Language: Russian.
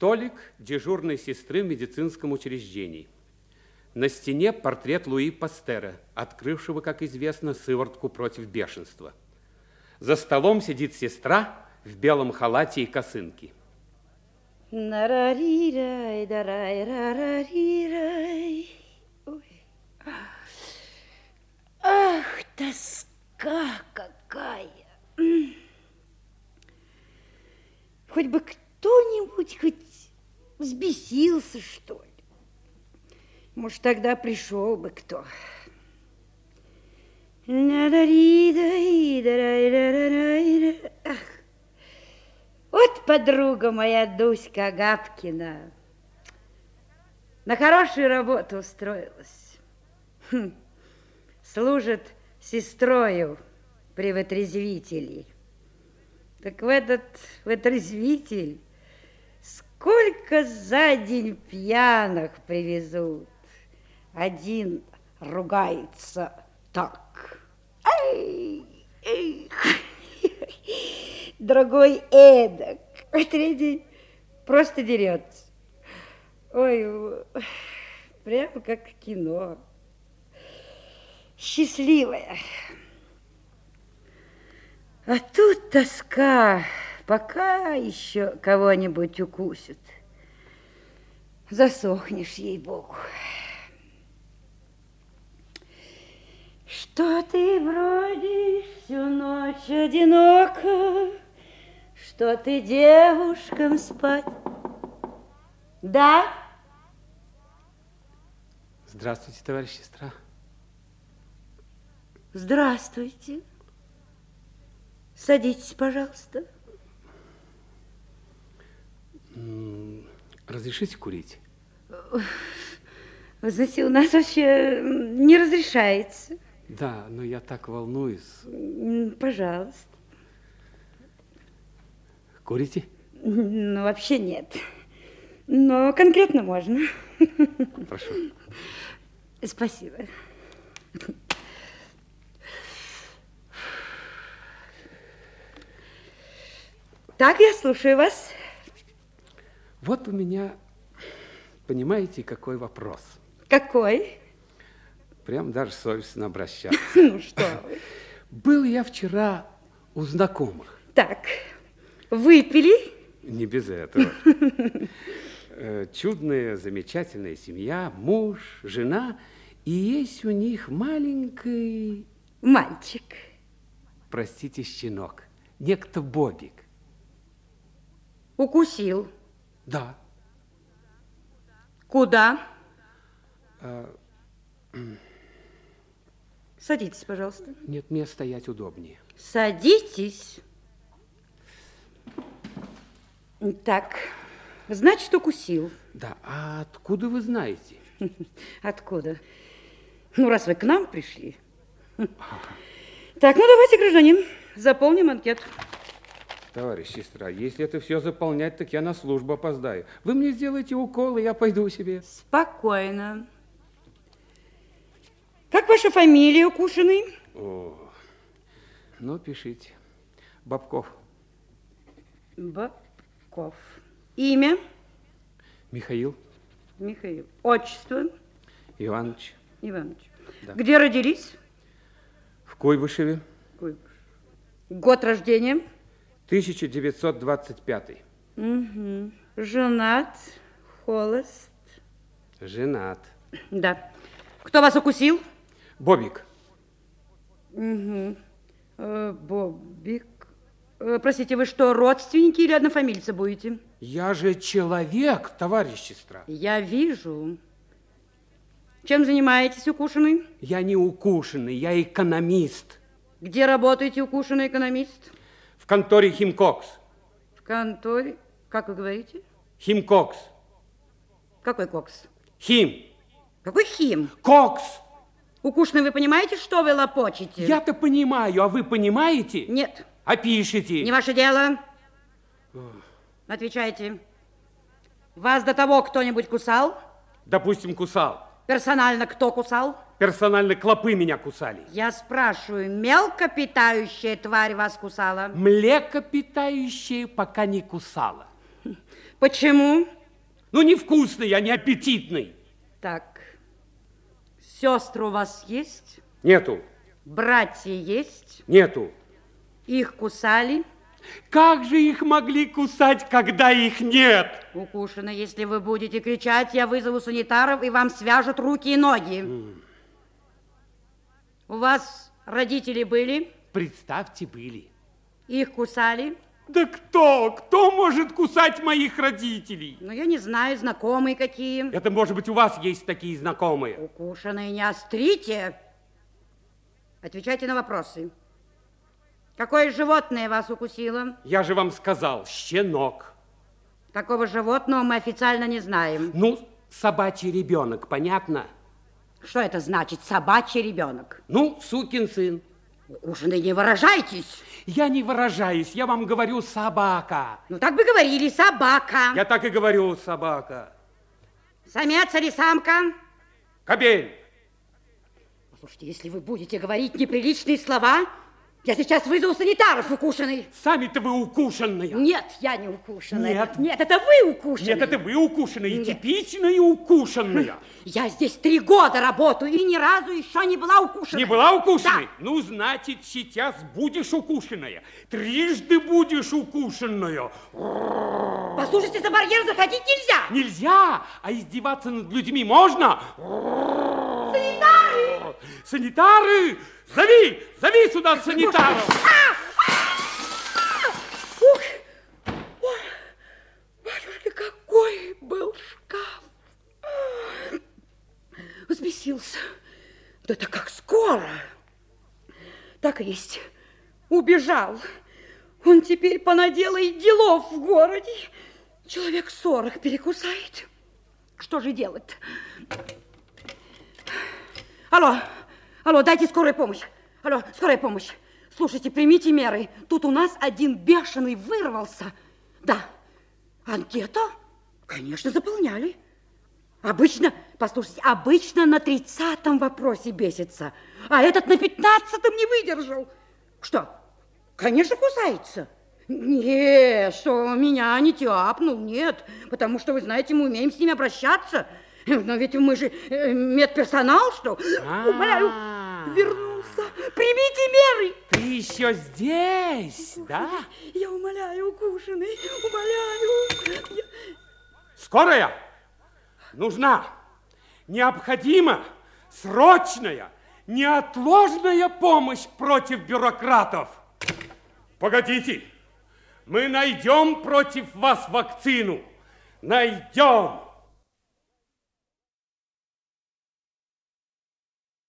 Столик дежурной сестры в медицинском учреждении. На стене портрет Луи Пастера, открывшего, как известно, сыворотку против бешенства. За столом сидит сестра в белом халате и косынке. Нарарирай, дарай, рарарирай. Ой. Ах, тоска какая! Хоть бы кто-нибудь хоть взбесился, что ли. Может, тогда пришел бы кто. Ах, вот подруга моя Дуська Габкина. На хорошую работу устроилась. Хм. Служит сестрою при вытрезвителе. Так в этот вытрезвитель сколько за день пьяных привезут. Один ругается так. Ай, эх. Другой эдак. А третий просто дерется. Ой, прямо как кино. Счастливая. А тут тоска, пока еще кого-нибудь укусит. Засохнешь, ей-богу. Что ты бродишь всю ночь одиноко? Что ты девушкам спать? Да? Здравствуйте, товарищ сестра. Здравствуйте. Садитесь, пожалуйста. Разрешите курить? Вы знаете, у нас вообще не разрешается. Да, но я так волнуюсь. Пожалуйста. Курите? Ну, вообще нет. Но конкретно можно. Прошу. Спасибо. Так, я слушаю вас. Вот у меня, понимаете, какой вопрос. Какой? Прям даже совестно обращаться. Ну что. Был я вчера у знакомых. Так, выпили? Не без этого. Э, чудная, замечательная семья, муж, жена, и есть у них маленький... Мальчик. Простите, щенок. Некто Бобик. Укусил. Да. Куда? А, Садитесь, пожалуйста. Нет, мне стоять удобнее. Садитесь. Так, значит, укусил. Да, а откуда вы знаете? Откуда? Ну, раз вы к нам пришли. Так, ну давайте, гражданин, заполним анкету. Товарищ сестра, если это все заполнять, так я на службу опоздаю. Вы мне сделаете укол, и я пойду себе. Спокойно. Как ваша фамилия, укушенный? О, ну, пишите. Бабков. Бабков. Имя? Михаил Михаил. Отчество? Иванович. Иванович. Да. Где родились? В Куйбышеве. Куйбыш. Год рождения? 1925. Угу. Женат, холост. Женат. Да. Кто вас укусил? Бобик. Угу. Э, Бобик. Э, простите, вы что, родственники или однофамильцы будете? Я же человек, товарищ сестра. Я вижу. Чем занимаетесь, укушенный? Я не укушенный, я экономист. Где работаете, укушенный экономист? Конторе Химкокс. В конторе. Как вы говорите? Химкокс. Какой кокс? Хим. Какой хим? Кокс. Укушенный, вы понимаете, что вы лопочете? Я-то понимаю, а вы понимаете? Нет. А пишете? Не ваше дело. Отвечайте. Вас до того кто-нибудь кусал? Допустим, кусал. Персонально кто кусал? Персонально клопы меня кусали. Я спрашиваю, мелкопитающая тварь вас кусала? Млекопитающие пока не кусала. Почему? Ну, невкусный, а не аппетитный. Так, сестры у вас есть? Нету. Братья есть? Нету. Их кусали? Как же их могли кусать, когда их нет? Укушено. Если вы будете кричать, я вызову санитаров, и вам свяжут руки и ноги. Mm. У вас родители были? Представьте, были. Их кусали? Да кто? Кто может кусать моих родителей? Ну, я не знаю, знакомые какие. Это, может быть, у вас есть такие знакомые. Укушенные не острите. Отвечайте на вопросы. Какое животное вас укусило? Я же вам сказал, щенок. Какого животного мы официально не знаем. Ну, собачий ребенок, понятно? Что это значит, собачий ребенок? Ну, сукин сын. Укушенный, не выражайтесь. Я не выражаюсь, я вам говорю собака. Ну, так бы говорили, собака. Я так и говорю, собака. Самец или самка? Кобель. Послушайте, если вы будете говорить неприличные слова, я сейчас вызову санитаров укушенный. Сами-то вы укушенные. Нет, я не укушенная. Нет. Нет, это вы укушенные. Нет, это вы укушенные, Нет. типичные укушенные. Я здесь три года работаю и ни разу еще не была укушенной. Не была укушенной? Да. Ну, значит, сейчас будешь укушенная. Трижды будешь укушенная. Послушайте, за барьер заходить нельзя. Нельзя, а издеваться над людьми можно. Санитары! Зови! Зови сюда санитаров! Ух! Ой, батюшка, какой был шкаф! Взбесился. Да это как скоро! Так и есть. Убежал. Он теперь понаделает делов в городе. Человек сорок перекусает. Что же делать? Алло, Алло, дайте скорую помощь. Алло, скорая помощь. Слушайте, примите меры. Тут у нас один бешеный вырвался. Да. Анкета? Конечно, заполняли. Обычно, послушайте, обычно на тридцатом вопросе бесится, а этот на пятнадцатом не выдержал. Что? Конечно, кусается. Нет, что меня не тяпнул, нет, потому что, вы знаете, мы умеем с ними обращаться. Но ведь мы же э, медперсонал, что? Умоляю, вернулся. Примите меры. Ты еще здесь, да? Я умоляю, укушенный, умоляю. Я... Скорая нужна, необходима, срочная, неотложная помощь против бюрократов. Погодите, мы найдем против вас вакцину. Найдем.